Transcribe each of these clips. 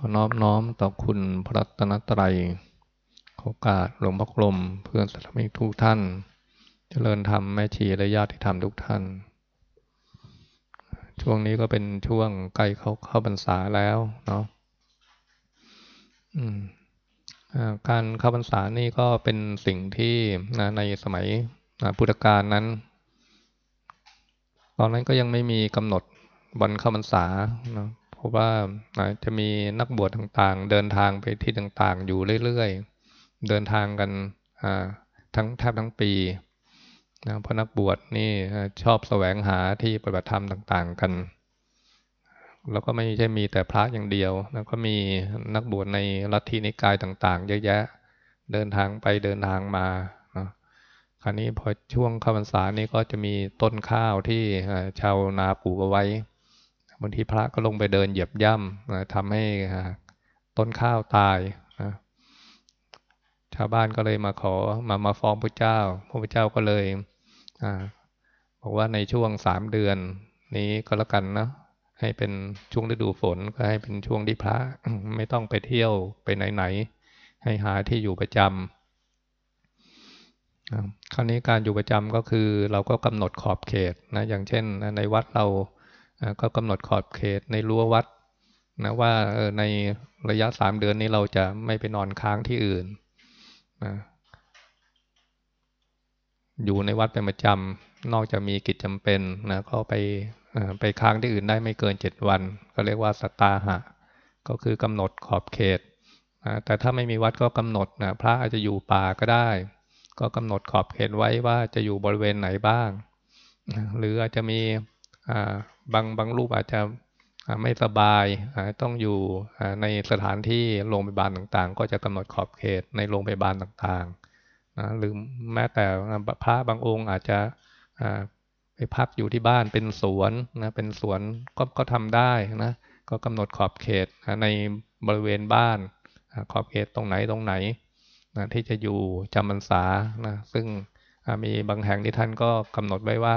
ขอนอบน้อมต่อคุณพระรัตนตรัยโอกาสหลวงพ่อกลมเพื่อนสัตมิกทุกท่าน เจริญธรรมแม่ชีและญาติธรรมทุกท่าน ช่วงนี้ก็เป็นช่วงใกล้เข้าเข้าพรรษาแล้วเนาะการเข้าพรรษานี่ก็เป็นสิ่งที่นะในสมัยพุทธกาลนั้น ตอนนั้นก็ยังไม่มีกำหนดวันเข้าพรรษาเนาะ เพราะว่าจะมีนักบวชต่างๆ เดินทางไปที่ต่างๆ อยู่เรื่อยๆ เดินทางกันทั้งแทบทั้งปีนะเพราะนักบวชนี่ชอบแสวงหาที่ปฏิบัติธรรมต่าง ๆ กัน แล้วก็ไม่ใช่มีแต่พระอย่างเดียวแล้วก็มีนักบวชในลัทธินิกายต่างๆ เยอะแยะ เดินทางไปเดินทางมาคราวนี้พอช่วงข้าวพรรษานี้ก็จะมีต้นข้าวที่ชาวนาปลูกเอาไว้ บางทีพระก็ลงไปเดินเหยียบย่ำทำให้ต้นข้าวตายนะชาวบ้านก็เลยมาขอมามาฟ้องพระเจ้า พระเจ้าก็เลยอบอกว่าในช่วงสามเดือน นี้ก็แล้วกันนะให้เป็นช่วงฤดูฝนก็ให้เป็นช่วงที่พระไม่ต้องไปเที่ยวไปไหนๆให้หาที่อยู่ประจำคราวนี้การอยู่ประจำก็คือเราก็กำหนดขอบเขตนะอย่างเช่นในวัดเรา ก็กำหนดขอบเขตในรั้ววัดนะว่าในระยะสามเดือนนี้เราจะไม่ไปนอนค้างที่อื่นนะอยู่ในวัดเป็นประจำนอกจากมีกิจจำเป็นนะก็ไปไปค้างที่อื่นได้ไม่เกินเจ็ดวัน ก็เรียกว่าสตาหะ ก็คือกำหนดขอบเขตนะแต่ถ้าไม่มีวัดก็กำหนดนะพระอาจจะอยู่ป่าก็ได้ ก็กำหนดขอบเขตไว้ว่าจะอยู่บริเวณไหนบ้างนะหรืออาจจะมี บางบางรูปอาจจะไม่สบายต้องอยู่ในสถานที่โรงพยาบาลต่างๆ ก็จะกำหนดขอบเขตในโรงพยาบาลต่างๆนะหรือแม้แต่พระบางองค์อาจจะไปพักอยู่ที่บ้านเป็นสวนนะเป็นสวนก็ก็ทำได้นะก็กำหนดขอบเขตในบริเวณบ้านขอบเขตตรงไหนตรงไหนนะที่จะอยู่จำพรรษานะซึ่งมีบางแห่งที่ท่านก็กำหนดไว้ว่า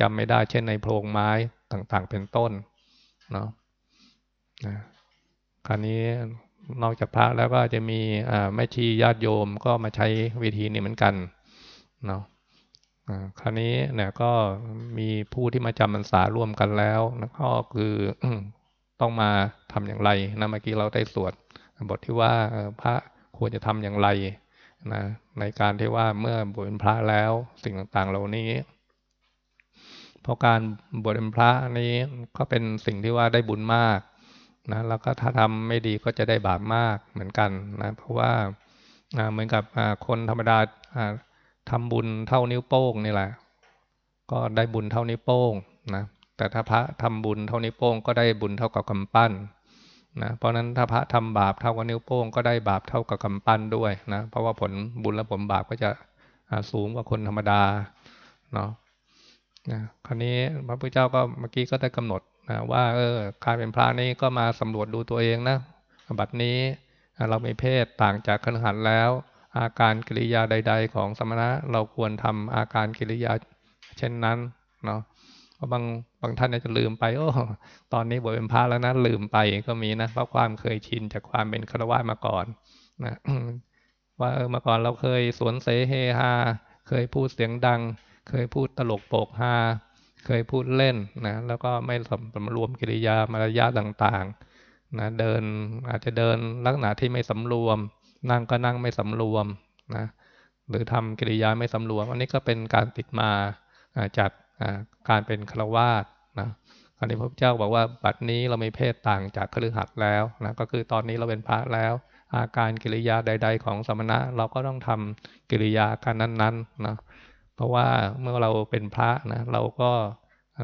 จำไม่ได้ เช่นในโพรงไม้ต่างๆ เป็นต้นเนาะคราวนี้นอกจากพระแล้วก็จะมีแม่ชีญาติโยมก็มาใช้วิธีนี้เหมือนกันเนาะคราวนี้เนี่ยก็มีผู้ที่มาจำพรรษาร่วมกันแล้วนะก็คือต้องมาทำอย่างไรนะเมื่อกี้เราได้สวดบทที่ว่าพระควรจะทำอย่างไรนะในการที่ว่าเมื่อบวชเป็นพระแล้วสิ่งต่างๆ เหล่านี้ เพราะการบวชเป็นพระนี้ก็เป็นสิ่งที่ว่าได้บุญมากนะแล้วก็ถ้าทำไม่ดีก็จะได้บาปมากเหมือนกันนะเพราะว่าเหมือนกับคนธรรมดาทำบุญเท่านิ้วโป้งนี่แหละ ก็ได้บุญเท่านิ้วโป้งนะแต่ถ้าพระทำบุญเท่านิ้วโป้งก็ได้บุญเท่ากับกำปั้นนะเพราะนั้นถ้าพระทำบาปเท่ากับนิ้วโป้งก็ได้บาปเท่ากับกำปั้นด้วยนะเพราะว่าผลบุญและผลบาปก็จะสูงกว่าคนธรรมดาเนาะ นะคราวนี้พระพุทธเจ้าก็เมื่อกี้ก็ได้กำหนดนะว่าเออการเป็นพระนี่ก็มาสำรวจดูตัวเองนะบัดนี้เราม่เพศต่างจากคณหันแล้ว อาการกิริยาใด ๆ ของสมณะเราควรทำอาการกิริยาเช่นนั้นเนาะเพราะบางบางท่านอาจะลืมไปโอ้ตอนนี้บวชเป็นพระแล้วนะลืมไปก็มีนะเพราะความเคยชินจากความเป็นฆราวาสมาก่อนนะว่าเออมาก่อนเราเคยสวนเสเฮฮาเคยพูดเสียงดัง เคยพูดตลกโปกฮาเคยพูดเล่นนะ แล้วก็ไม่สำรวมกิริยามารยาทต่างๆนะเดินอาจจะเดินลักษณะที่ไม่สำรวม นั่งก็นั่งไม่สำรวมนะหรือทำกิริยาไม่สำรวม อันนี้ก็เป็นการติดมาจากการเป็นฆราวาสนะอันนี้พระเจ้าบอกว่าบัดนี้เราไม่เพศต่างจากคฤหัสถ์แล้วนะก็คือตอนนี้เราเป็นพระแล้ว อาการกิริยาใด ๆ ของสมณะ เราก็ต้องทำกิริยาการนั้นๆนะ เพราะว่าเมื่อเราเป็นพระนะเราก็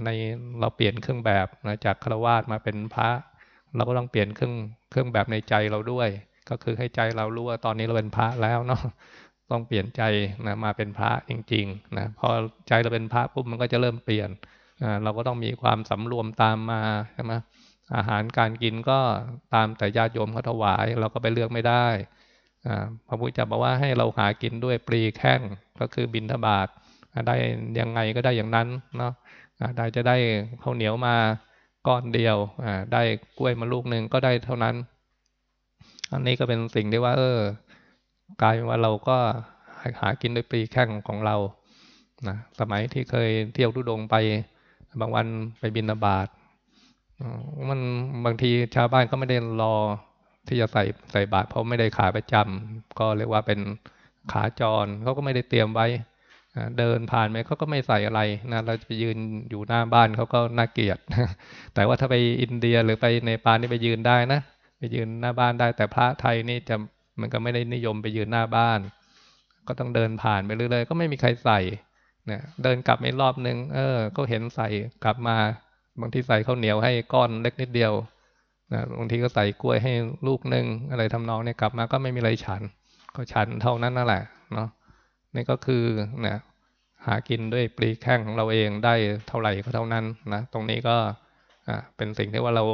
ในเราเปลี่ยนเครื่องแบบนะจากฆราวาสมาเป็นพระ เราก็ต้องเปลี่ยนเครื่องเครื่องแบบในใจเราด้วย ก็คือให้ใจเรารู้ว่าตอนนี้เราเป็นพระแล้วเนาะต้องเปลี่ยนใจนะมาเป็นพระจริงๆนะพอใจเราเป็นพระปุ๊บมันก็จะเริ่มเปลี่ยนเราก็ต้องมีความสำรวมตามมาใช่ไหมอาหารการกินก็ตามแต่ญาติโยมเขาถวาย เราก็ไปเลือกไม่ได้พระพุทธเจ้าบอกว่าให้เราหากินด้วยปรีแข้งก็คือบินทบาท ได้ยังไงก็ได้อย่างนั้นเนาะได้จะได้ข้าวเหนียวมาก้อนเดียวได้กล้วยมาลูกหนึ่งก็ได้เท่านั้น อันนี้ก็เป็นสิ่งที่ว่า เออกลายเป็นว่าเราก็หากินด้วยปรีแข้งของเรานะสมัยที่เคยเที่ยวทุดงไป บางวันไปบินบาตมันบางทีชาวบ้านก็ไม่ได้รอที่จะใส่ใส่บาตรเพราะไม่ได้ขาประจำก็เรียกว่าเป็นขาจรเขาก็ไม่ได้เตรียมไว้ เดินผ่านไปเขาก็ไม่ใส่อะไรนะเราจะไปยืนอยู่หน้าบ้านเขาก็น่าเกลียด แต่ว่าถ้าไปอินเดียหรือไปในปานี่ไปยืนได้นะ ไปยืนหน้าบ้านได้ แต่พระไทยนี่จะมันก็ไม่ได้นิยมไปยืนหน้าบ้าน ก็ต้องเดินผ่านไปเรื่อยๆก็ไม่มีใครใส่นะเดินกลับไม่รอบนึง เออ ก็เห็นใส่กลับมา บางทีใส่ข้าวเหนียวให้ก้อนเล็กนิดเดียวนะบางทีก็ใส่กล้วยให้ลูกหนึ่งอะไรทำนองเนี่ยกลับมาก็ไม่มีอะไรฉัน ก็ฉันเท่านั้นนั่นแหละเนาะ นี่ก็คือนะหากินด้วยปลีแข้งของเราเองได้เท่าไหร่ก็เท่านั้นนะตรงนี้ก็เป็นสิ่งที่ว่าเรา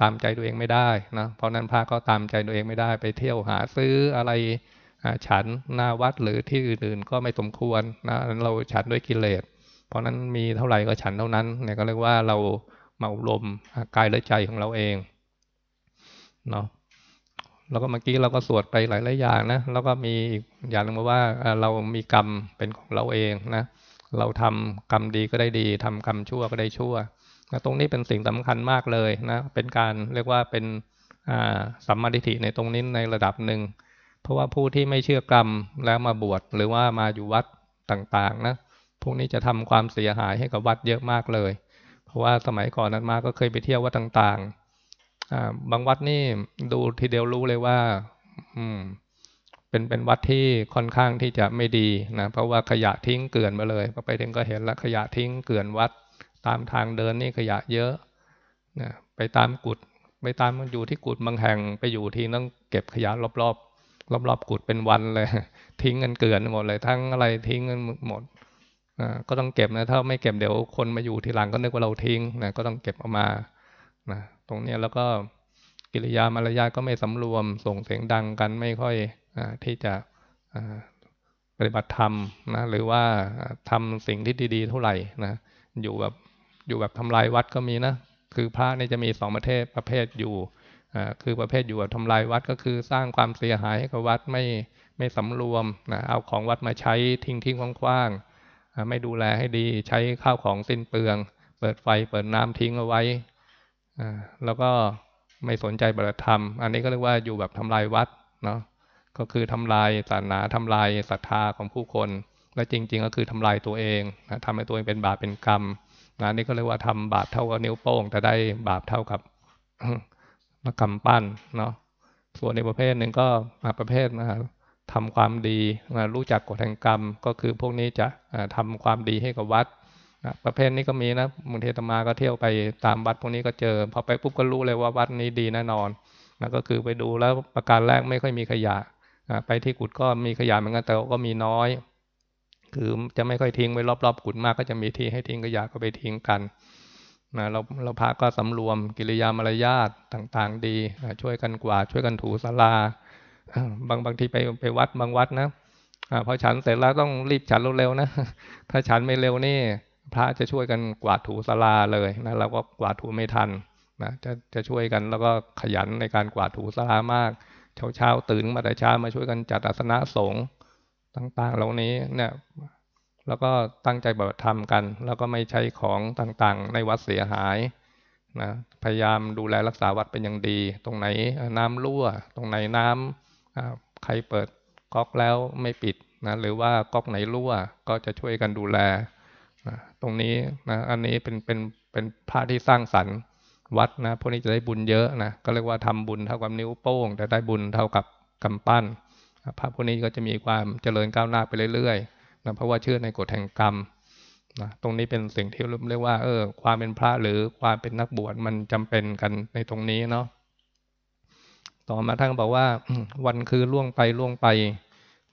ตามใจตัวเองไม่ได้นะเพราะนั้นพระก็ตามใจตัวเองไม่ได้ ไปเที่ยวหาซื้ออะไรฉันหน้าวัดหรือที่อื่นๆ ก็ไม่สมควรนะเราฉันด้วยกิเลส เพราะนั้นมีเท่าไหร่ก็ฉันเท่านั้นเนี่ยก็เรียกว่าเรามาอบรมกายและใจของเราเองเนาะ แล้วก็เมื่อกี้เราก็สวดไปหลายๆอย่างนะแล้วก็มีอีกอย่างนึงว่าเรามีกรรมเป็นของเราเองนะ เราทำกรรมดีก็ได้ดีทำกรรมชั่วก็ได้ชั่วนะตรงนี้เป็นสิ่งสำคัญมากเลยนะ เป็นการเรียกว่าเป็นสัมมาทิฏฐิในตรงนี้ในระดับหนึ่งเพราะว่าผู้ที่ไม่เชื่อกรรมแล้วมาบวชหรือว่ามาอยู่วัดต่างๆนะพวกนี้จะทำความเสียหายให้กับวัดเยอะมากเลย เพราะว่าสมัยก่อนนั้นมาก็เคยไปเที่ยววัดต่างๆ บางวัดนี่ดูทีเดียวรู้เลยว่า อืม เป็นเป็นวัดที่ค่อนข้างที่จะไม่ดีนะเพราะว่าขยะทิ้งเกลื่อนมาเลยพอไปถึงก็เห็นล้วขยะทิ้งเกลื่อนวัด ตามทางเดินนี่ขยะเยอะนะไปตามกุดไปตามอยู่ที่กุดบางแห่งไปอยู่ที่ต้องเก็บขยะรอบๆรอบๆกุดเป็นวันเลย ทิ้งกันเกลื่อนหมดเลย ทั้งอะไรทิ้งกันหมดก็ต้องเก็บนะถ้าไม่เก็บเดี๋ยวคนมาอยู่ทีหลังก็นึกว่าเราทิ้งนะก็ต้องเก็บออกมานะ ตรงนี้แล้วก็กิริยามารยาทก็ไม่สำรวม ส่งเสียงดังกันไม่ค่อยอที่จะปฏิบัติธรรมนะหรือว่าทำสิ่งที่ดีๆเท่าไหร่นะอยู่แบบอยู่แบบทำลายวัดก็มีนะคือพระนี่จะมีสองประเภทประเภทอยู่คือประเภทอยู่แบบทำลายวัดก็คือสร้างความเสียหายให้กับวัดไม่ไม่สำรวมนะเอาของวัดมาใช้ทิ้งทิ้งคว่างๆไม่ดูแลให้ดีใช้ข้าวของสิ้นเปลือง เปิดไฟเปิดน้ำทิ้งเอาไว้ แล้วก็ไม่สนใจบรธรรม อันนี้ก็เรียกว่าอยู่แบบทำลายวัดเนาะก็คือทำลายศาสนาทำลายศรัทธาของผู้คน และจริง ๆ ก็คือทำลายตัวเองนะทำให้ตัวเองเป็นบาปเป็นกรรมนะนี่ก็เรียกว่าทำบาปเท่ากับนิ้วโป้งแต่ได้บาปเท่ากับมากำปั้นเนาะส่วนในประเภทหนึ่งก็ประเภทนะครับทำความดีรู้จักกฎแห่งกรรม ก็คือพวกนี้จะทำความดีให้กับวัด ประเภทนี้ก็มีนะมุนเทตมาก็เที่ยวไปตามวัดพวกนี้ก็เจอพอไปปุ๊บก็รู้เลยว่าวัดนี้ดีแน่นอนนะก็คือไปดูแล้วประการแรกไม่ค่อยมีขยะไปที่กุดก็มีขยะเหมือนกันแต่ก็มีน้อย คือจะไม่ค่อยทิ้งไว้รอบๆกุดมากก็จะมีที่ให้ทิ้งขยะก็ไปทิ้งกันนะเราเราพระก็สำรวมกิริยามารยาทต่างๆ ดีช่วยกันกวาดช่วยกันถูสลาบางบางทีไปไปวัดบางวัดนะอพอฉันเสร็จแล้วต้องรีบฉันเร็วๆนะถ้าฉันไม่เร็วนี่ พระจะช่วยกันกวาดถูสลาเลยนะเราก็กวาดถูไม่ทันนะจะจะช่วยกันแล้วก็ขยันในการกวาดถูสลามาก เช้าเช้าตื่นมาแต่เช้ามาช่วยกันจัดอาสนะสงฆ์ต่างๆ เหล่านี้เนี่ยแล้วก็ตั้งใจบัติธรรมกัน แล้วก็ไม่ใช้ของต่างๆ ในวัดเสียหายนะพยายามดูแลรักษาวัดเป็นอย่างดี ตรงไหนน้ำรั่ว ตรงไหนน้ำใครเปิดก๊อกแล้วไม่ปิดนะหรือว่าก๊อกไหนรั่วก็จะช่วยกันดูแล ตรงนี้นะอันนี้เป็นเป็นเป็นพระที่สร้างสรรค์วัดนะพวกนี้จะได้บุญเยอะนะก็เรียกว่าทำบุญเท่ากับนิ้วโป้ง แต่ได้บุญเท่ากับกำปั้นพระพวกนี้ก็จะมีความเจริญก้าวหน้าไปเรื่อยๆนะเพราะว่าเชื่อในกฎแห่งกรรมนะตรงนี้เป็นสิ่งที่เรียกว่าเออความเป็นพระหรือความเป็นนักบวชมันจำเป็นกันในตรงนี้เนาะต่อมาท่านบอกว่าวันคือล่วงไปล่วงไป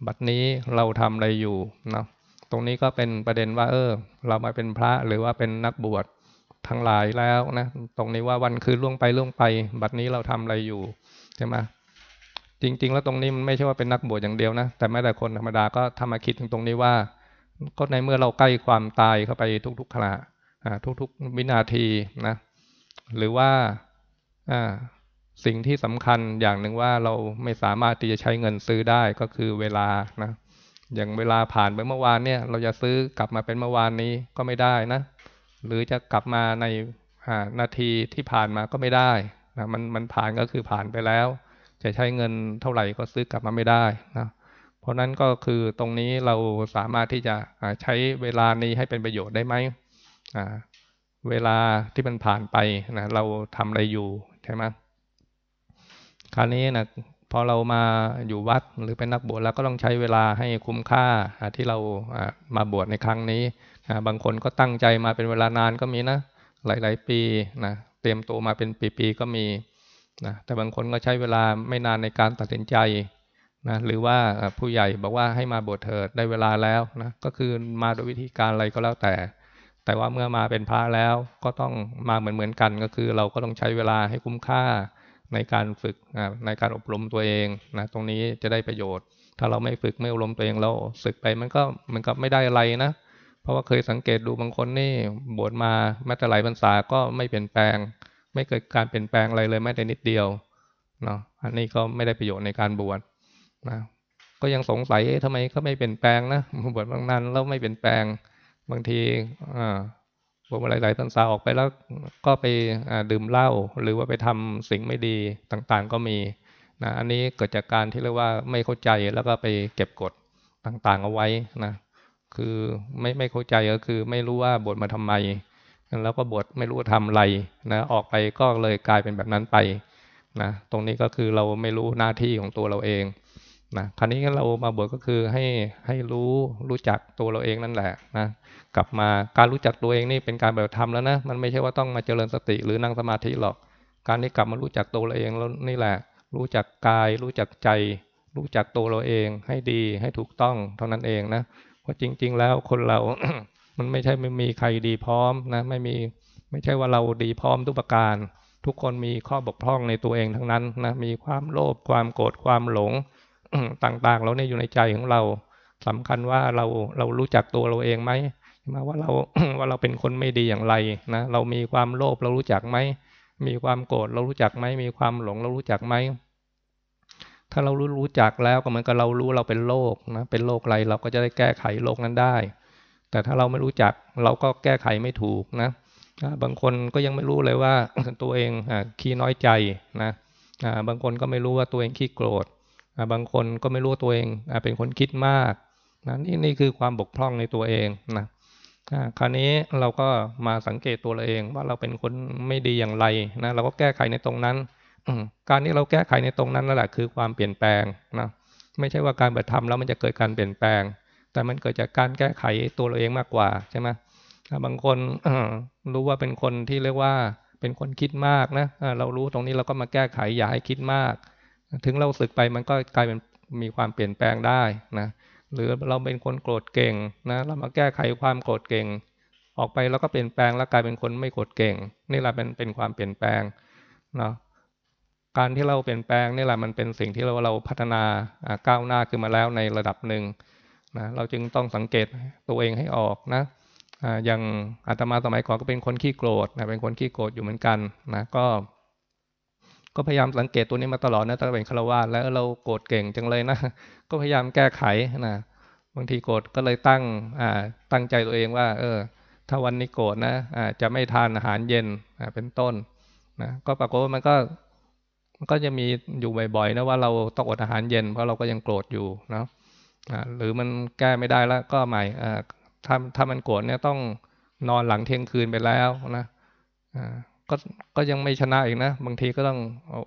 บัดนี้เราทำอะไรอยู่เนาะ ตรงนี้ก็เป็นประเด็นว่า เออ เรามาเป็นพระหรือว่าเป็นนักบวชทั้งหลายแล้วนะตรงนี้ว่าวันคือล่วงไปล่วงไป บัดนี้เราทำอะไรอยู่ใช่ไหมจริง ๆ แล้วตรงนี้มันไม่ใช่ว่าเป็นนักบวชอย่างเดียวนะแต่แม้แต่คนธรรมดาก็ทำมาคิดถึงตรงนี้ว่า ก็ในเมื่อเราใกล้ความตายเข้าไปทุกๆขณะทุกๆวินาทีนะ หรือว่าอ่าสิ่งที่สำคัญอย่างหนึ่งว่าเราไม่สามารถที่จะใช้เงินซื้อได้ก็คือเวลานะ อย่างเวลาผ่านไปเมื่อวานเนี่ย เราจะซื้อกลับมาเป็นเมื่อวานนี้ก็ไม่ได้นะ หรือจะกลับมาในนาทีที่ผ่านมาก็ไม่ได้นะมันมันผ่านก็คือผ่านไปแล้ว จะใช้เงินเท่าไหร่ก็ซื้อกลับมาไม่ได้นะเพราะนั้นก็คือตรงนี้เราสามารถที่จะใช้เวลานี้ให้เป็นประโยชน์ได้ไหมเวลาที่มันผ่านไปนะเราทำอะไรอยู่ใช่ไหมคราวนี้นะ พอเรามาอยู่วัดหรือเป็นนักบวชแล้วก็ต้องใช้เวลาให้คุ้มค่าที่เรามาบวชในครั้งนี้ บางคนก็ตั้งใจมาเป็นเวลานานก็มีนะ หลาย ๆ ปีนะเตรียมตัวมาเป็นปี ๆ ก็มีนะแต่บางคนก็ใช้เวลาไม่นานในการตัดสินใจนะหรือว่าผู้ใหญ่บอกว่าให้มาบวชเถิดได้เวลาแล้วนะก็คือมาโดยวิธีการอะไรก็แล้วแต่ แต่ว่าเมื่อมาเป็นพระแล้วก็ต้องมาเหมือนเหมือนกันก็คือ เราก็ต้องใช้เวลาให้คุ้มค่า ในการฝึกในการอบรมตัวเองนะตรงนี้จะได้ประโยชน์ ถ้าเราไม่ฝึกไม่อบรมตัวเองเราศึกไปมันก็มันก็ไม่ได้อะไรนะเพราะว่าเคยสังเกตดูบางคนนี่บวชมาแม้แต่หลายพรรษาก็ไม่เปลี่ยนแปลง ไม่เกิดการเปลี่ยนแปลงอะไรเลยแม้แต่นิดเดียวเนาะอันนี้ก็ไม่ได้ประโยชน์ในการบวชนะก็ยังสงสัยทำไมเขาไม่เปลี่ยนแปลงนะบวชบางนั้นแล้วไม่เปลี่ยนแปลงบางทีอ่า บวชหลายๆพรรษาออกไปแล้วก็ไปดื่มเหล้าหรือว่าไปทำสิ่งไม่ดีต่างๆ ก็มีนะอันนี้เกิดจากการที่เรียกว่าไม่เข้าใจแล้วก็ไปเก็บกดต่างๆเอาไว้นะคือไม่ไม่เข้าใจก็คือไม่รู้ว่าบวชมาทำไม แล้วก็บวชไม่รู้ทำอะไรนะออกไปก็เลยกลายเป็นแบบนั้นไปนะตรงนี้ก็คือเราไม่รู้หน้าที่ของตัวเราเอง นะคราวนี้เรามาบวชก็คือให้ให้รู้รู้จักตัวเราเองนั่นแหละนะกลับมาการรู้จักตัวเองนี่เป็นการแบบทำแล้วนะมันไม่ใช่ว่าต้องมาเจริญสติหรือนั่งสมาธิหรอก การที่กลับมารู้จักตัวเราเองแล้วนี่แหละ รู้จักกาย รู้จักใจ รู้จักตัวเราเอง ให้ดีให้ถูกต้องเท่านั้นเองนะเพราะจริง ๆ แล้วคนเรา มันไม่ใช่ไม่มีใครดีพร้อมนะไม่มีไม่ใช่ว่าเราดีพร้อมทุกประการ ทุกคนมีข้อบกพร่องในตัวเองทั้งนั้นนะมีความโลภความโกรธความหลง ต่างๆ เราเนี่ยอยู่ในใจของเราสำคัญว่าเราเรารู้จักตัวเราเองไหมมาว่าเราว่าเราเป็นคนไม่ดีอย่างไรนะเรามีความโลภเรารู้จักไหมมีความโกรธเรารู้จักไหมมีความหลงเรารู้จักไหมถ้าเรารู้รู้จักแล้วก็เหมือนกับเรารู้เราเป็นโรคนะเป็นโรคอะไรเราก็จะได้แก้ไขโรคนั้นได้ แต่ถ้าเราไม่รู้จักเราก็แก้ไขไม่ถูกนะบางคนก็ยังไม่รู้เลยว่าตัวเองขี้น้อยใจนะบางคนก็ไม่รู้ว่าตัวเองขี้โกรธ บางคนก็ไม่รู้ตัวเองเป็นคนคิดมากนะนี่นี่คือความบกพร่องในตัวเองนะคราวนี้เราก็มาสังเกตตัวเราเอง ว่าเราเป็นคนไม่ดีอย่างไรนะเราก็แก้ไขในตรงนั้นการที่เราแก้ไขในตรงนั้นนั่นแหละคือความเปลี่ยนแปลงนะไม่ใช่ว่าการปฏิธรรมแล้วมันจะเกิดการเปลี่ยนแปลง แต่มันเกิดจากการแก้ไขตัวเราเองมากกว่าใช่ไหมบางคนรู้ว่าเป็นคนที่เรียกว่าเป็นคนคิดมากนะเรารู้ตรงนี้เราก็มาแก้ไขอย่าให้คิดมาก ถึงเราสึกไปมันก็กลายเป็นมีความเปลี่ยนแปลงได้นะหรือเราเป็นคนโกรธเก่งนะเรามาแก้ไขความโกรธเก่ง ออกไปแล้วก็เปลี่ยนแปลงแล้วกลายเป็นคนไม่โกรธเก่ง นี่แหละเป็นเป็นความเปลี่ยนแปลงเนาะการที่เราเปลี่ยนแปลงนี่แหละมันเป็นสิ่งที่เราเราพัฒนาก้าวหน้าขึ้นมาแล้วในระดับหนึ่งนะเราจึงต้องสังเกตตัวเองให้ออกนะอย่างอาตมาสมัยก่อนก็เป็นคนขี้โกรธนะเป็นคนขี้โกรธอยู่เหมือนกันนะก็ ก็พยายามสังเกตตัวนี้มาตลอดนะตั้งแต่เป็นฆราวาสแล้วเราโกรธเก่งจังเลยนะ ก็พยายามแก้ไขนะบางทีโกรธก็เลยตั้งอ่าตั้งใจตัวเองว่า เออ ถ้าวันนี้โกรธนะอ่าจะไม่ทานอาหารเย็นอ่าเป็นต้นนะก็ปรากฏว่ามันก็มันก็จะมีอยู่บ่อยๆนะว่าเราต้องอดอาหารเย็น เพราะเราก็ยังโกรธอยู่นะอ่าหรือมันแก้ไม่ได้แล้วก็ใหม่อ่าถ้าถ้ามันโกรธเนี่ยต้องนอนหลังเที่ยงคืนไปแล้วนะอ่า ก็ก็ยังไม่ชนะอีกนะ บางทีก็ต้อง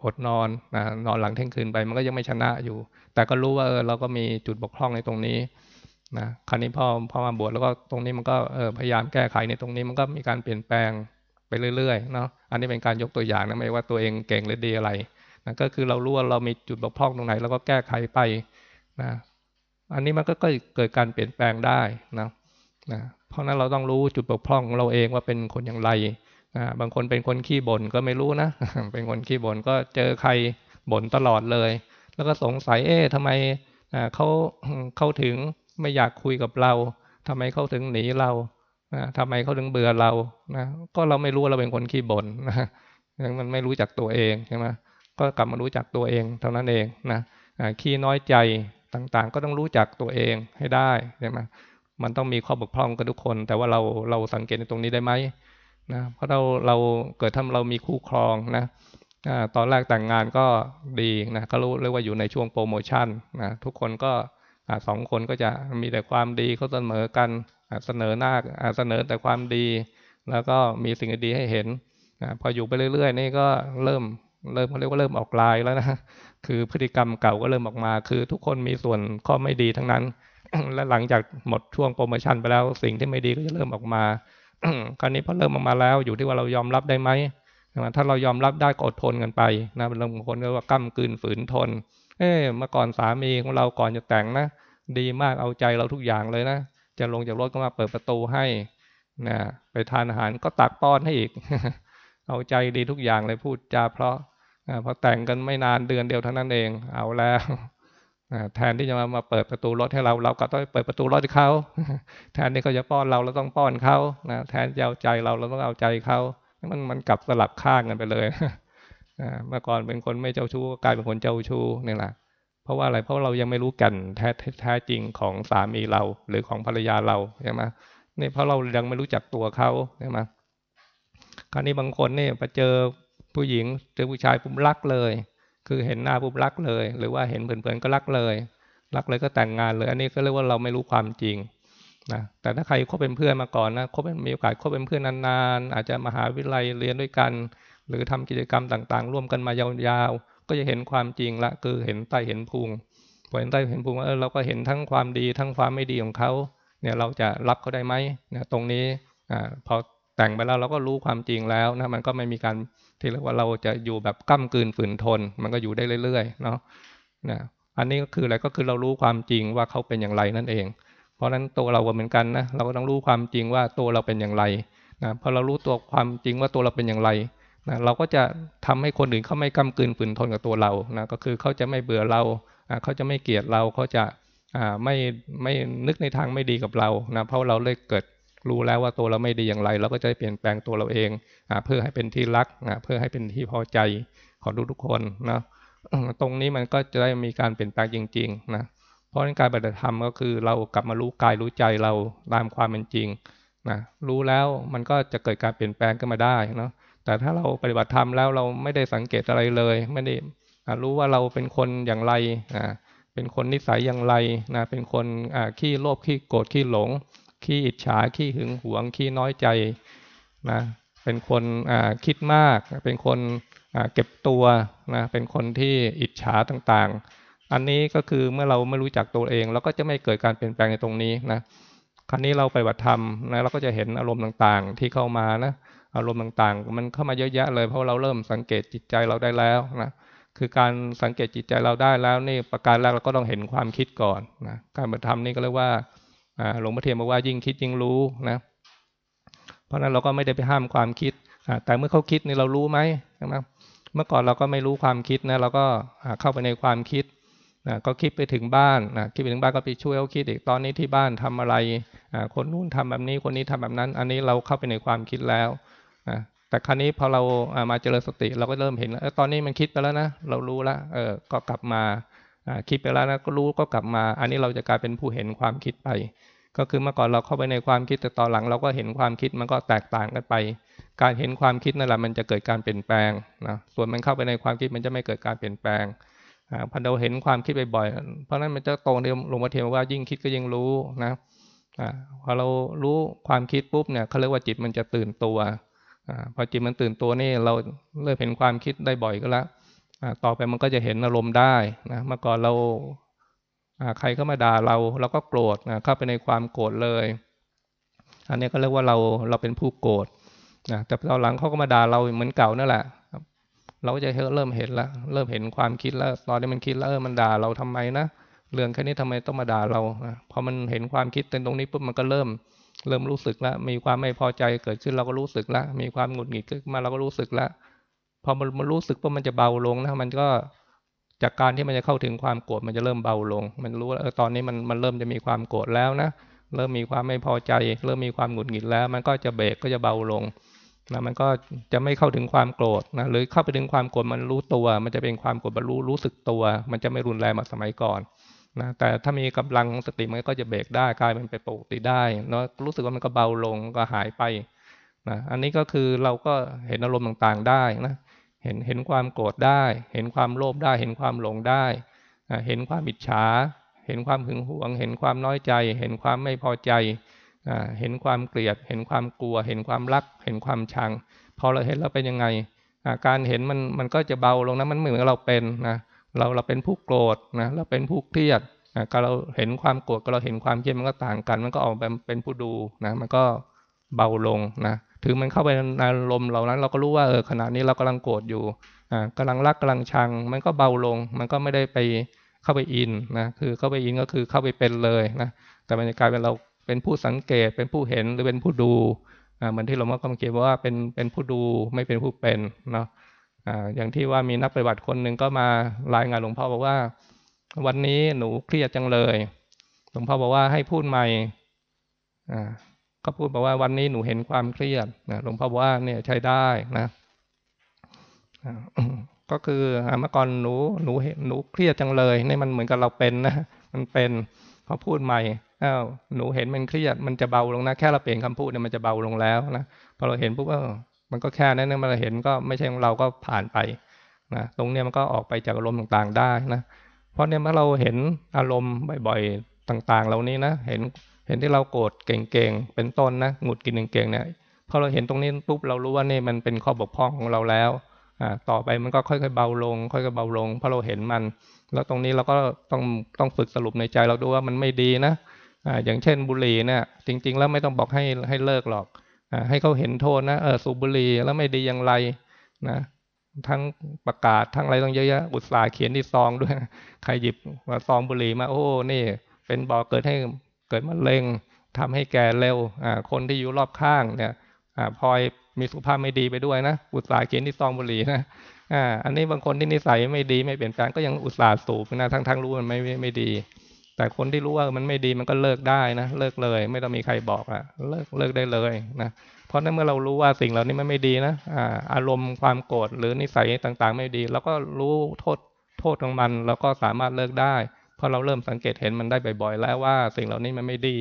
อดนอนนะนอนหลังเที่ยงคืนไป มันก็ยังไม่ชนะอยู่ แต่ก็รู้ว่าเออเราก็มีจุดบกพร่องในตรงนี้นะคราวนี้พอพอมาบวชแล้วก็ตรงนี้มันก็เออพยายามแก้ไขในตรงนี้มันก็มีการเปลี่ยนแปลงไปเรื่อยๆเนาะอันนี้เป็นการยกตัวอย่างนะไม่ว่าตัวเองเก่งหรือดีอะไรนะก็คือเรารู้ว่าเรามีจุดบกพร่องตรงไหนเราก็แก้ไขไปนะอันนี้มันก็เกิดการเปลี่ยนแปลงได้นะนะเพราะนั้นเราต้องรู้จุดบกพร่องของเราเองว่าเป็นคนอย่างไร บางคนเป็นคนขี้บ่นก็ไม่รู้นะ เป็นคนขี้บ่นก็เจอใครบ่นตลอดเลย แล้วก็สงสัยเอ๊ะทำไมเขาเขาถึงไม่อยากคุยกับเราทำไมเขาถึงหนีเราทำไมเขาถึงเบื่อเรานะก็เราไม่รู้เราเป็นคนขี้บ่นนะมันไม่รู้จักตัวเองใช่ไหมก็กลับมารู้จักตัวเองเท่านั้นเองนะขี้น้อยใจต่างๆ ก็ต้องรู้จักตัวเองให้ได้ใช่ไหมมันต้องมีข้อบกพร่องกันทุกคน แต่ว่าเราเราสังเกตในตรงนี้ได้ไหม นะเพราะเราเราเกิดทำเรามีคู่ครองนะตอนแรกแต่งงานก็ดีนะก็รู้เรียกว่าอยู่ในช่วงโปรโมชั่นนะทุกคนก็สองคนก็จะมีแต่ความดีเขาเสมอกันเสนอหน้าเสนอแต่ความดี แล้วก็มีสิ่งดีให้เห็นพออยู่ไปเรื่อย ๆ นี่ก็เริ่มเริ่มเขาเรียกว่าเริ่มออกลายแล้วนะคือพฤติกรรมเก่าก็เริ่มออกมา คือทุกคนมีส่วนข้อไม่ดีทั้งนั้น และหลังจากหมดช่วงโปรโมชั่นไปแล้วสิ่งที่ไม่ดีก็จะเริ่มออกมา คราวนี้พอเริ่มออกมาแล้วอยู่ที่ว่าเรายอมรับได้ไหมถ้าเรายอมรับได้ก็อดทนกันไปนะบางคนเรียกว่ากั้มกืนฝืนทน เอ้เมื่อก่อนสามีของเราก่อนจะแต่งนะดีมากเอาใจเราทุกอย่างเลยนะจะลงจากรถก็มาเปิดประตูให้นะไปทานอาหารก็ตักป้อนให้อีก เอาใจดีทุกอย่างเลยพูดจาเพราะพอแต่งกันไม่นานเดือนเดียวเท่านั้นเอง เอาแล้ว แทนที่จะมามาเปิดประตูรถให้เราเราก็ต้องเปิดประตูรถให้เขาแทนที่เขาจะป้อนเราเราต้องป้อนเขานะแทนจะเอาใจเราเราต้องเอาใจเขามันมันกลับสลับข้างกันไปเลยเมื่อก่อนเป็นคนไม่เจ้าชู้กลายเป็นคนเจ้าชู้นี่แหละเพราะว่าอะไรเพราะเรายังไม่รู้กันแท้แท้จริงของสามีเราหรือของภรรยาเราใช่ไหมนี่เพราะเรายังไม่รู้จักตัวเขาใช่ไหมคราวนี้บางคนเนี่ยไปเจอผู้หญิงเจอผู้ชายปุ๊บรักเลย คือเห็นหน้าปุ๊บรักเลย หรือว่าเห็นเพื่อนๆก็รักเลย รักเลยก็แต่งงานเลย อันนี้ก็เรียกว่าเราไม่รู้ความจริงนะแต่ถ้าใครคบเป็นเพื่อนมาก่อนนะคบเป็นมีโอกาสคบเป็นเพื่อนนานๆ อาจจะมหาวิทยาลัยเรียนด้วยกัน หรือทำกิจกรรมต่างๆ ร่วมกันมายาวๆ ก็จะเห็นความจริงละคือเห็นใต้เห็นพุงพอเห็นใต้เห็นพุงเออเราก็เห็นทั้งความดีทั้งความไม่ดีของเขาเนี่ยเราจะรับเขาได้ไหมนะตรงนี้อ่าพอ แต่งไปแล้วเราก็รู้ความจริงแล้วนะมันก็ไม่มีการที่เรียกว่าเราจะอยู่แบบก้ากลืนฝืนทน มันก็อยู่ได้เรื่อยๆเนาะนะอันนี้ก็คืออะไรก็คือเรารู้ความจริงว่าเขาเป็นอย่างไรนั่นเอง เพราะฉะนั้นตัวเราก็เหมือนกันนะเราก็ต้องรู้ความจริงว่าตัวเราเป็นอย่างไรนะพอเรารู้ตัวความจริงว่าตัวเราเป็นอย่างไรนะเราก็จะทำให้คนอื่นเขาไม่ก้ากลืนฝืนทนกับตัวเรานะก็คือเขาจะไม่เบื่อเราเขาจะไม่เกลียดเราเขาจะไม่ไม่นึกในทางไม่ดีกับเรานะเพราะเราเลยเกิด รู้แล้วว่าตัวเราไม่ดีอย่างไร เราก็จะเปลี่ยนแปลงตัวเราเองอเพื่อให้เป็นที่รักเพื่อให้เป็นที่พอใจของทุกๆคนนะตรงนี้มันก็จะได้มีการเปลี่ยนแปลงจริงๆนะเพราะการปฏิบัติธรรมก็คือเรากลับมารู้กายรู้ใจเราตามความเป็นจริงนะรู้แล้วมันก็จะเกิดการเปลี่ยนแปลงขึ้นมาได้นะแต่ถ้าเราปฏิบัติธรรมแล้วเราไม่ได้สังเกตอะไรเลย ไม่ได้รู้ว่าเราเป็นคนอย่างไรเป็นคนนิสัยอย่างไรนะเป็นคนขี้โลภขี้โกรธขี้หลง ขี้อิจฉาขี้หึงหวง ขี้น้อยใจนะเป็นคนคิดมาก เป็นคนเก็บตัวนะเป็นคนที่อิจฉาต่างๆ อันนี้ก็คือเมื่อเราไม่รู้จักตัวเองเราก็จะไม่เกิดการเปลี่ยนแปลงในตรงนี้นะครั้นี้เราไปบัตธรรมนะเราก็จะเห็นอารมณ์ต่างๆ ที่เข้ามานะอารมณ์ต่างๆ มันเข้ามาเยอะแยะเลยเพราะเราเริ่มสังเกตจิตใจเราได้แล้วนะคือการสังเกตจิตใจเราได้แล้วนี่ประการแรกเราก็ต้องเห็นความคิดก่อนนะการบัตธรรมนี่ก็เรียกว่า หลวงพ่อเทียนบอกว่ายิ่งคิดยิ่งรู้นะ เพราะนั้นเราก็ไม่ได้ไปห้ามความคิด แต่เมื่อเขาคิดนี่เรารู้ไหมนะเมื่อก่อนเราก็ไม่รู้ความคิดนะเราก็เข้าไปในความคิดนะก็คิดไปถึงบ้านนะคิดไปถึงบ้านก็ไปช่วยเขาคิดอีกตอนนี้ที่บ้านทำอะไรคนนู้นทำแบบนี้คนนี้ทำแบบนั้น อันนี้เราเข้าไปในความคิดแล้วนะแต่ครั้นี้พอเรามาเจริญสติเราก็เริ่มเห็นแล้วตอนนี้มันคิดไปแล้วนะเรารู้แล้วเออก็กลับมา คิดไปแล้วนะก็รู้ก็กลับมา อันนี้เราจะกลายเป็นผู้เห็นความคิดไป ก็คือเมื่อก่อนเราเข้าไปในความคิดแต่ตอนหลังเราก็เห็นความคิดมันก็แตกต่างกันไป การเห็นความคิดนั่นแหละมันจะเกิดการเปลี่ยนแปลงนะส่วนมันเข้าไปในความคิดมันจะไม่เกิดการเปลี่ยนแปลงพอเราเห็นความคิดบ่อยๆเพราะนั้นมันจะตรงที่หลวงพ่อเทียนว่ายิ่งคิดก็ยิ่งรู้นะพอเรารู้ความคิดปุ๊บเนี่ยเขาเรียกว่าจิตมันจะตื่นตัวพอจิตมันตื่นตัวนี่เราเริ่มเห็นความคิดได้บ่อยก็แล้ว ต่อไปมันก็จะเห็นอารมณ์ได้นะเมื่อก่อนเราใครเข้ามาด่าเราเราก็โกรธนะเข้าไปในความโกรธเลย อันนี้ก็เรียกว่าเราเราเป็นผู้โกรธนะแต่ตอนหลังเขาก็มาด่าเราเหมือนเก่านั่นแหละเราก็จะเริ่มเห็นล้วเริ่มเห็นความคิดแล้ว ตอนนี้มันคิดแล้วเออมันด่าเราทำไมนะเรื่องแค่นี้ทำไมต้องมาด่าเราพอมันเห็นความคิดตรงนี้ปุ๊บมันก็เริ่มเริ่มรู้สึกแล้วมีความไม่พอใจเกิดขึ้นเราก็รู้สึกแล้วมีความหงุดหงิดขึ้นมาเราก็รู้สึกแล้ว พอมันรู้สึกว่ามันจะเบาลงนะมันก็จากการที่มันจะเข้าถึงความโกรธมันจะเริ่มเบาลง มันรู้ว่าเออตอนนี้มันมันเริ่มจะมีความโกรธแล้วนะเริ่มมีความไม่พอใจ เริ่มมีความหงุดหงิดแล้ว มันก็จะเบรกก็จะเบาลงนะมันก็จะไม่เข้าถึงความโกรธนะหรือเข้าไปถึงความโกรธมันรู้ตัว มันจะเป็นความโกรธบรรลุรู้สึกตัว มันจะไม่รุนแรงมาสมัยก่อนนะแต่ถ้ามีกำลังสติมันก็จะเบรกได้กลายเป็นไปปกติได้เนาะรู้สึกว่ามันก็เบาลงก็หายไปนะอันนี้ก็คือเราก็เห็นอารมณ์ต่างๆได้นะ เห็นเห็นความโกรธได้ เห็นความโลภได้ เห็นความหลงได้ เห็นความอิจฉา เห็นความหึงหวง เห็นความน้อยใจ เห็นความไม่พอใจ เห็นความเกลียด เห็นความกลัว เห็นความรัก เห็นความชัง พอเราเห็นแล้วเป็นยังไง การเห็นมันมันก็จะเบาลงนะ มันเหมือนเราเป็นนะ เราเราเป็นผู้โกรธนะ เราเป็นผู้เครียดก็เราเห็นความโกรธก็เราเห็นความเครียดมันก็ต่างกัน มันก็ออกเป็นผู้ดูนะ มันก็เบาลงนะ ถึงมันเข้าไปในอารมณ์เรานั้น เราก็รู้ว่าเออขณะนี้เรากำลังโกรธอยู่อ่ากำลังรักกำลังชัง มันก็เบาลง มันก็ไม่ได้ไปเข้าไปอินนะคือเข้าไปอินก็คือเข้าไปเป็นเลยนะแต่มันจะกลายเป็นเราเป็นผู้สังเกตเป็นผู้เห็นหรือเป็นผู้ดูอ่าเหมือนที่หลวงพ่อกำเขียนว่าเป็นเป็นผู้ดูไม่เป็นผู้เป็นเนาะอ่าอย่างที่ว่ามีนักปฏิบัติคนหนึ่งก็มารายงานหลวงพ่อบอกว่า วันนี้หนูเครียดจังเลยหลวงพ่อบอกว่าให้พูดใหม่อ่า ก็พูดบอกว่าวันนี้หนูเห็นความเครียดนะหลวงพ่อบอกว่าเนี่ยใช้ได้นะก็คือเมื่อก่อนหนูหนูเห็นหนูเครียดจังเลยนี่มันเหมือนกับเราเป็นนะมันเป็นพอพูดใหม่อ้าวหนูเห็นมันเครียดมันจะเบาลงนะ แค่เราเปลี่ยนคำพูดเนี่ยมันจะเบาลงแล้วนะพอเราเห็นปุ๊บเออมันก็แค่นั้นเองมันเห็นก็ไม่ใช่ของเราก็ผ่านไปนะตรงเนี้ยมันก็ออกไปจากอารมณ์ต่างๆได้นะเพราะเนี่ยเมื่อเราเห็นอารมณ์บ่อย ๆต่าง ๆ เหล่านี้นะเห็น ห็นที่เราโกรธเก่งๆเป็นต้นนะหงุดกินเก่งๆเนี่ยพอเราเห็นตรงนี้ปุ๊บเรารู้ว่านี่มันเป็นข้อบกพร่องของเราแล้วอ่าต่อไปมันก็ค่อยๆเบาลง ค่อยๆเบาลงเพราะเราเห็นมัน แล้วตรงนี้เราก็ต้องต้องฝึกสรุปในใจเราดูว่ามันไม่ดีนะอ่าอย่างเช่นบุหรี่เนี่ยจริง ๆ แล้วไม่ต้องบอกให้ให้เลิกหรอกอ่าให้เขาเห็นโทษนะเออสูบบุหรี่แล้วไม่ดีอย่างไรนะทั้งประกาศทั้งอะไรต้องเยอะแยะอุตส่าห์เขียนที่ซองด้วย ใครหยิบมาซองบุหรี่มาโอ้นี่ เป็นบอกเกิดให้ เกิดมะเร็งทำให้แก่เร็วอคนที่อยู่รอบข้างเนี่ยอพลอยมีสุขภาพไม่ดีไปด้วยนะอุตส่าห์เขียนที่ซองบุหรี่นะอ่าอันนี้บางคนที่นิสัยไม่ดีไม่เปลี่ยนแปลงก็ยังอุตส่าห์สูบนะทั้งทั้งรู้มันไม่ไม่ดี แต่คนที่รู้ว่ามันไม่ดีมันก็เลิกได้นะเลิกเลย ไม่ต้องมีใครบอกอะเลิกเลิกได้เลยนะเพราะนั้นเมื่อเรารู้ว่าสิ่งเหล่านี้มันไม่ดีนะอ่าอารมณ์ความโกรธหรือนิสัยต่างๆ ไม่ดีเราก็รู้โทษโทษของมัน แล้วก็สามารถเลิกได้ ราะเราเริ่มสังเกตเห็นมันได้บ่อยๆแล้วว่าสิ่งเหล่านี้มันไม่ดี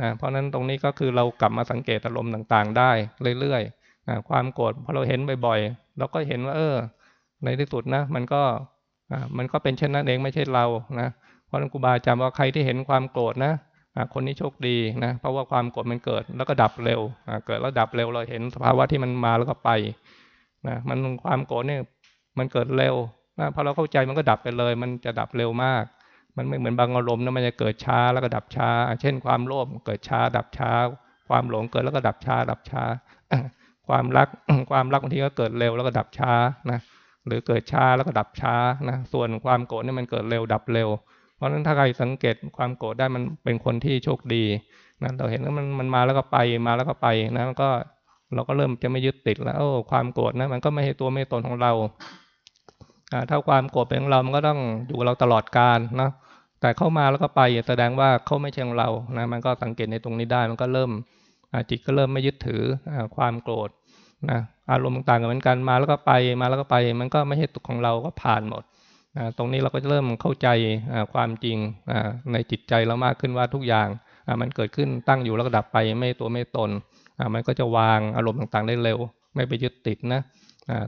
นะเพราะนั้นตรงนี้ก็คือเรากลับมาสังเกตอารมณ์ต่างๆ ได้เรื่อยๆความโกรธพอเราเห็นบ่อยๆเราก็เห็นว่า เออ ในที่สุดนะ มันก็มันก็เป็นเช่นนั้นเองไม่ใช่เรานะเพราะนั้นครูบาอาจารย์ว่าใครที่เห็นความโกรธนะคนนี้โชคดีนะเพราะว่าความโกรธมันเกิดแล้วก็ดับเร็วเกิดแล้วดับเร็วเราเห็นสภาวะที่มันมาแล้วก็ไปนะมันความโกรธเนี่ยมันเกิดเร็วนะพอเราเข้าใจมันก็ดับไปเลย มันจะดับเร็วมาก มันไม่เหมือนบางอารมณ์นะมันจะเกิดช้าแล้วก็ดับช้า เช่น ความโลภเกิดช้า ดับช้า ความหลงเกิดแล้วก็ดับช้า ดับช้า ความรักความรักบางทีก็เกิดเร็วแล้วก็ดับช้านะหรือเกิดช้าแล้วก็ดับช้านะส่วนความโกรธนี่มันเกิดเร็วดับเร็ว เพราะฉะนั้นถ้าใครสังเกตความโกรธได้มันเป็นคนที่โชคดีนะเราเห็นว่ามันมันมาแล้วก็ไปมาแล้วก็ไปนะก็เราก็เริ่มจะไม่ยึดติดแล้วโอ้ความโกรธนะมันก็ไม่ใช่ตัวไม่ตนของเรา ถ้าความโกรธเป็นของเรา มันก็ต้องอยู่กับเราตลอดกาลนะแต่เข้ามาแล้วก็ไปแสดงว่าเขาไม่ใช่ของเรานะมันก็สังเกตในตรงนี้ได้ มันก็เริ่มจิตก็เริ่มไม่ยึดถือความโกรธนะอารมณ์ต่างๆเหมือนกันมาแล้วก็ไปมาแล้วก็ไป มันก็ไม่ใช่ตุกของเราก็ผ่านหมดตรงนี้เราก็จะเริ่มเข้าใจความจริงในจิตใจเรามากขึ้นว่าทุกอย่างมันเกิดขึ้นตั้งอยู่แล้วก็ดับไปไม่ตัวไม่ตนมันก็จะวางอารมณ์ต่างๆได้เร็ว ไม่ไปยึดติดนะ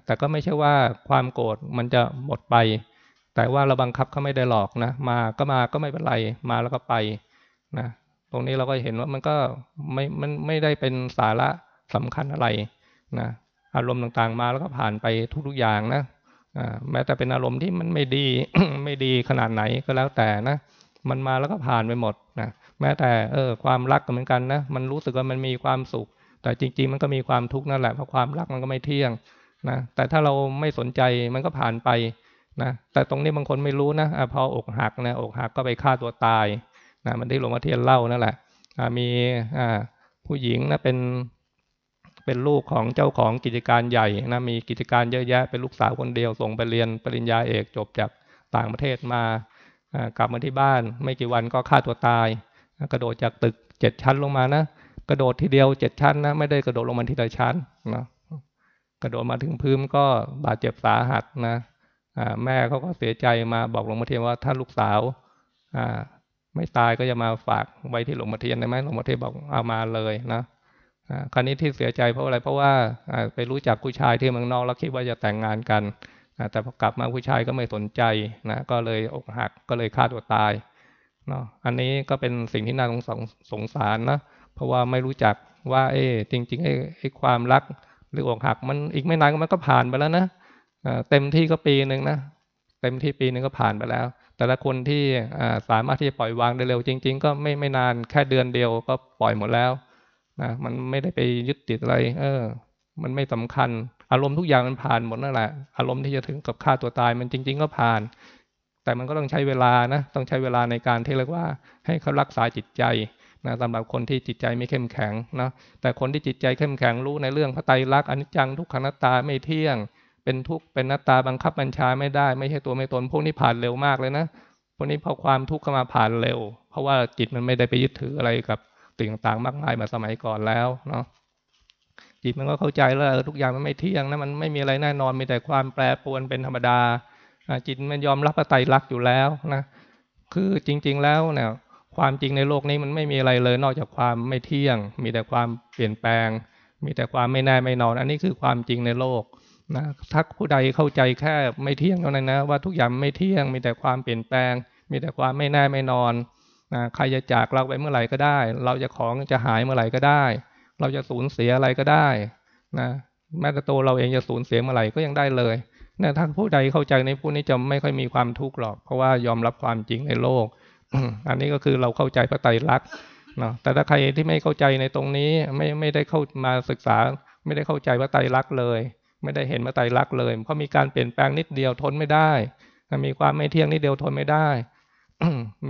แต่ก็ไม่ใช่ว่าความโกรธมันจะหมดไป แต่ว่าเราบังคับเขาไม่ได้หลอกนะ มาก็มาก็ไม่เป็นไร มาแล้วก็ไปนะตรงนี้เราก็เห็นว่ามันก็ไม่มันไม่ได้เป็นสาระสำคัญอะไรนะอารมณ์ต่างๆมาแล้วก็ผ่านไปทุกๆอย่างนะแม้แต่เป็นอารมณ์ที่มันไม่ดีไม่ดีขนาดไหนก็แล้วแต่นะ มันมาแล้วก็ผ่านไปหมดนะแม้แต่เออความรักก็เหมือนกันนะมันรู้สึกว่ามันมีความสุข แต่จริง ๆ มันก็มีความทุกข์นั่นแหละเพราะความรักมันก็ไม่เที่ยง นะแต่ถ้าเราไม่สนใจมันก็ผ่านไปนะแต่ตรงนี้บางคนไม่รู้นะอพออกหักนะอกหักก็ไปฆ่าตัวตายนะมันที่หลวงพ่อเทียนเล่านั่นแหละมีผู้หญิงนะเป็นเป็นลูกของเจ้าของกิจการใหญ่นะมีกิจการเยอะแยะเป็นลูกสาวคนเดียวส่งไปเรียนปริญญาเอกจบจากต่างประเทศมากลับมาที่บ้าน ไม่กี่วันก็ฆ่าตัวตายกระโดดจากตึกเจ็ดชั้นลงมานะกระโดดทีเดียวเจ็ดชั้นนะไม่ได้กระโดดลงมาทีละชั้นนะ กระโดดมาถึงพื้นก็บาดเจ็บสาหัสนะแม่เขาก็เสียใจมาบอกหลวงพ่อเทียนว่าถ้าลูกสาวไม่ตายก็จะมาฝากไว้ที่หลวงพ่อเทียนได้ไหมหลวงพ่อเทียนบอกเอามาเลยนะคราวนี้ที่เสียใจเพราะอะไรเพราะว่าไปรู้จักผู้ชายที่เมืองนอกแล้วคิดว่าจะแต่งงานกันแต่พอกลับมาผู้ชายก็ไม่สนใจนะก็เลยอกหักก็เลยฆ่าตัวตายเนาะอันนี้ก็เป็นสิ่งที่น่าสงสงสารนะเพราะว่าไม่รู้จักว่าเอ๊จริงๆไอ้ความรัก หรืออกหักมันอีกไม่นานมันก็ผ่านไปแล้วนะเต็มที่ก็ปีหนึ่งนะเต็มที่ปีหนึ่งก็ผ่านไปแล้ว แต่ละคนที่สามารถที่จะปล่อยวางได้เร็วจริง ๆ ก็ไม่ไม่นานแค่เดือนเดียวก็ปล่อยหมดแล้วนะมันไม่ได้ไปยึดติดอะไร เออ มันไม่สำคัญ อารมณ์ทุกอย่างมันผ่านหมดนั่นแหละ อารมณ์ที่จะถึงกับฆ่าตัวตายมันจริง ๆ ก็ผ่าน แต่มันก็ต้องใช้เวลานะ ต้องใช้เวลาในการที่เรียกว่า ให้เขารักษาจิตใจ นะสำหรับคนที่จิตใจไม่เข้มแข็งนะแต่คนที่จิตใจเข้มแข็งรู้ในเรื่องพระไตรลักษณ์อนิจจังทุกขังนัตตาไม่เที่ยง เป็นทุกข์เป็นนัตตาบังคับบัญชาไม่ได้ ไม่ใช่ตัวไม่ตนพวกนี้ผ่านเร็วมากเลยนะพวกนี้พอความทุกข์เข้ามาผ่านเร็ว เพราะว่าจิตมันไม่ได้ไปยึดถืออะไรกับสิ่งต่างๆมากมายมาสมัยก่อนแล้วเนาะจิตมันก็เข้าใจแล้วทุกอย่างมันไม่เที่ยงนะมันไม่มีอะไรแน่นอนมีแต่ความแปรปรวนเป็นธรรมดาจิตมันยอมรับพระไตรลักษณ์อยู่แล้วนะคือจริง ๆแล้วเนี่ย ความจริงในโลกนี้มันไม่มีอะไรเลย นอกจากความไม่เที่ยง มีแต่ความเปลี่ยนแปลง มีแต่ความไม่แน่ไม่นอน อันนี้คือความจริงในโลกนะถ้าผู้ใดเข้าใจแค่ไม่เที่ยงเท่านั้นนะว่าทุกอย่างไม่เที่ยง มีแต่ความเปลี่ยนแปลง มีแต่ความไม่แน่ไม่นอนนะใครจะจากเราไปเมื่อไหร่ก็ได้ เราจะของจะหายเมื่อไหร่ก็ได้ เราจะสูญเสียอะไรก็ได้นะแม้แต่ตัวเราเองจะสูญเสียเมื่อไหร่ก็ยังได้เลยนะถ้าผู้ใดเข้าใจในผู้นี้จะไม่ค่อยมีความทุกข์หรอก เพราะว่ายอมรับความจริงในโลก อันนี้ก็คือเราเข้าใจพระไตรลักษณ์เนาะแต่ถ้าใครที่ไม่เข้าใจในตรงนี้ไม่ไม่ได้เข้ามาศึกษา ไม่ได้เข้าใจพระไตรลักษณ์เลย ไม่ได้เห็นพระไตรลักษณ์เลยเพราะมีการเปลี่ยนแปลงนิดเดียวทนไม่ได้มีความไม่เที่ยงนิดเดียวทนไม่ได้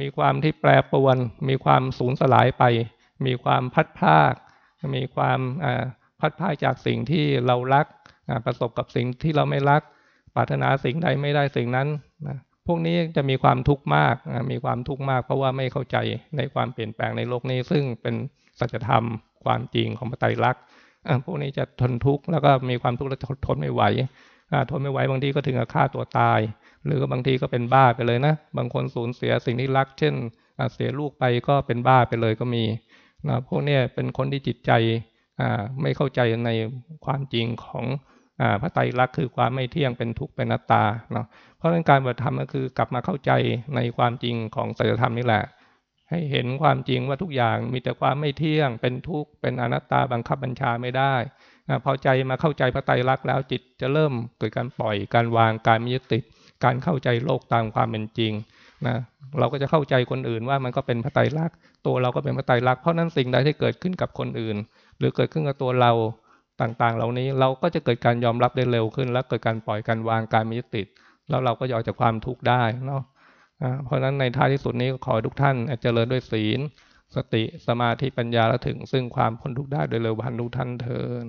มีความที่แปรปรวน มีความสูญสลายไป มีความพัดพลากมีความพัดพลาจากสิ่งที่เรารักประสบกับสิ่งที่เราไม่รักปรารถนาสิ่งใดไม่ได้สิ่งนั้นนะ พวกนี้จะมีความทุกข์มากมีความทุกข์มากเพราะว่าไม่เข้าใจในความเปลี่ยนแปลงในโลกนี้ ซึ่งเป็นสัจธรรมความจริงของพระไตรลักษณ์พวกนี้จะทนทุกข์แล้วก็มีความทุกข์แล้วทนไม่ไหวทนไม่ไหวบางทีก็ถึงกับฆ่าตัวตาย หรือบางทีก็เป็นบ้าไปเลยนะ บางคนสูญเสียสิ่งที่รัก เช่นเสียลูกไปก็เป็นบ้าไปเลยก็มีนะพวกนี้เป็นคนที่จิตใจไม่เข้าใจในความจริงของ พระไตรลักษณ์คือความไม่เที่ยงเป็นทุกข์เป็นนัตตาเนาะเพราะฉะนั้นการปฏิธรรมก็คือกลับมาเข้าใจในความจริงของสัจธรรมนี่แหละ ให้เห็นความจริงว่าทุกอย่างมีแต่ความไม่เที่ยง เป็นทุกข์เป็นอนัตตาบังคับบัญชาไม่ได้พอใจมาเข้าใจพระไตรลักษณ์แล้วจิตจะเริ่มเกิดการปล่อยการวางการม่ยึดติดการเข้าใจโลกตามความเป็นจริงนะเราก็จะเข้าใจคนอื่นว่ามันก็เป็นพระไตรลักษณ์ตัวเราก็เป็นพระไตรลักษณ์เพราะนั้นสิ่งใดที่เกิดขึ้นกับคนอื่น หรือเกิดขึ้นกับตัวเรา ต่างๆ เหล่านี้เราก็จะเกิดการยอมรับได้เร็วขึ้น และเกิดการปล่อยการวางการไม่ยึดติด แล้วเราก็จะออกจากความทุกข์ได้เนาะเพราะฉะนั้นในท้ายที่สุดนี้ขอทุกท่านเจริญด้วยศีล สติสมาธิปัญญาและถึง ซึ่งความพ้นทุกข์ได้โดยเร็วพันทุกท่านเทิน